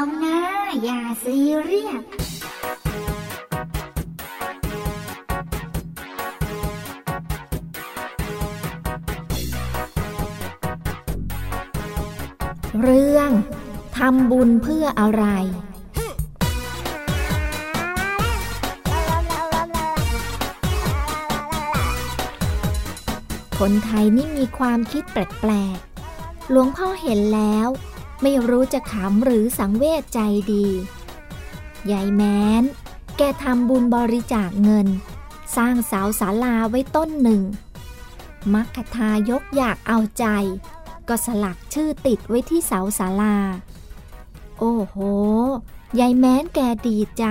เอานะ อย่าซีเรียสเรื่องทำบุญเพื่ออะไรคนไทยนี่มีความคิดแปลกๆ หลวงพ่อเห็นแล้ว ไม่รู้จะขำหรือสังเวชใจดียายแม้น แกทำบุญบริจาคเงิน สร้างเสาศาลาไว้ต้นหนึ่ง มัคคทายกอยากเอาใจ ก็สลักชื่อติดไว้ที่เสาศาลา โอ้โห ยายแม้นแกดีใจ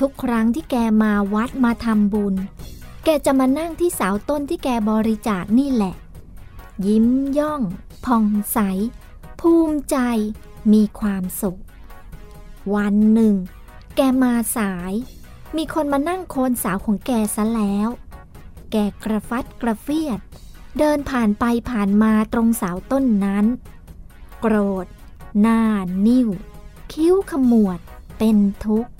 ทุกครั้งที่แกมาวัดมาทำบุญ แกจะมานั่งที่เสาต้นที่แกบริจาคนี่แหละ ยิ้มย่อง ผ่องใส ภูมิใจมีความสุข วันหนึ่ง แกมาสาย มีคนมานั่งโคนสาวของแกซะแล้ว แกกระฟัดกระเฟียด เดินผ่านไปผ่านมาตรงเสาต้นนั้น โกรธ หน้านิ้ว คิ้วขมวดเป็นทุกข์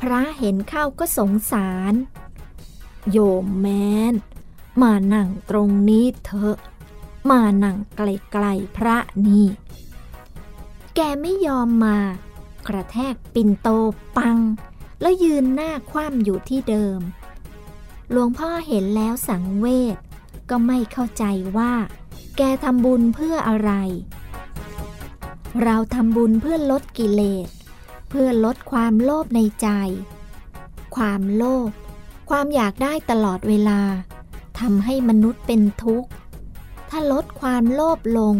พระเห็นเข้าก็สงสาร โยมแมนมานั่งตรงนี้เถอะ มานั่งไกลๆพระนี่ แกไม่ยอมมา กระแทกปิ่นโตปัง แล้วยืนหน้าคว่ำอยู่ที่เดิม หลวงพ่อเห็นแล้วสังเวชก็ไม่เข้าใจว่า แกทำบุญเพื่ออะไร เราทำบุญเพื่อลดกิเลส เพื่อลดความโลภในใจ ความโลภความอยากได้ตลอดเวลาทำให้มนุษย์เป็นทุกข์ ถ้าลดความโลภลง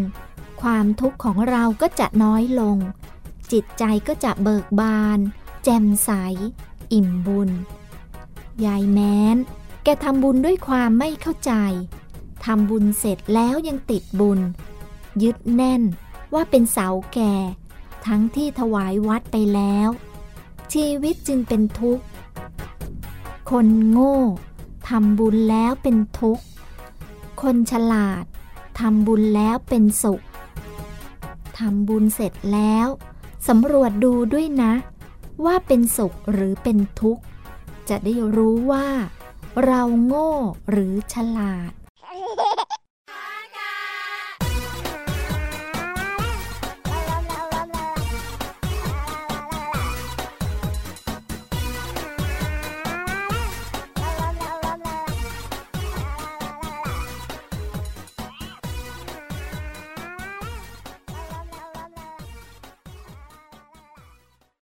ความทุกข์ของเราก็จะน้อยลง จิตใจก็จะเบิกบาน แจ่มใส อิ่มบุญ ยายแม้น แกทำบุญด้วยความไม่เข้าใจทำบุญเสร็จแล้วยังติดบุญ ยึดแน่นว่าเป็นเสาแก่ ทั้งที่ถวายวัดไปแล้ว ชีวิตจึงเป็นทุกข์ คนโง่ทำบุญแล้วเป็นทุกข์ คนฉลาด ทำบุญแล้วเป็นสุขทำบุญเสร็จแล้วสำรวจดูด้วยนะ ว่าเป็นสุขหรือเป็นทุกข์ จะได้รู้ว่า เราโง่หรือฉลาด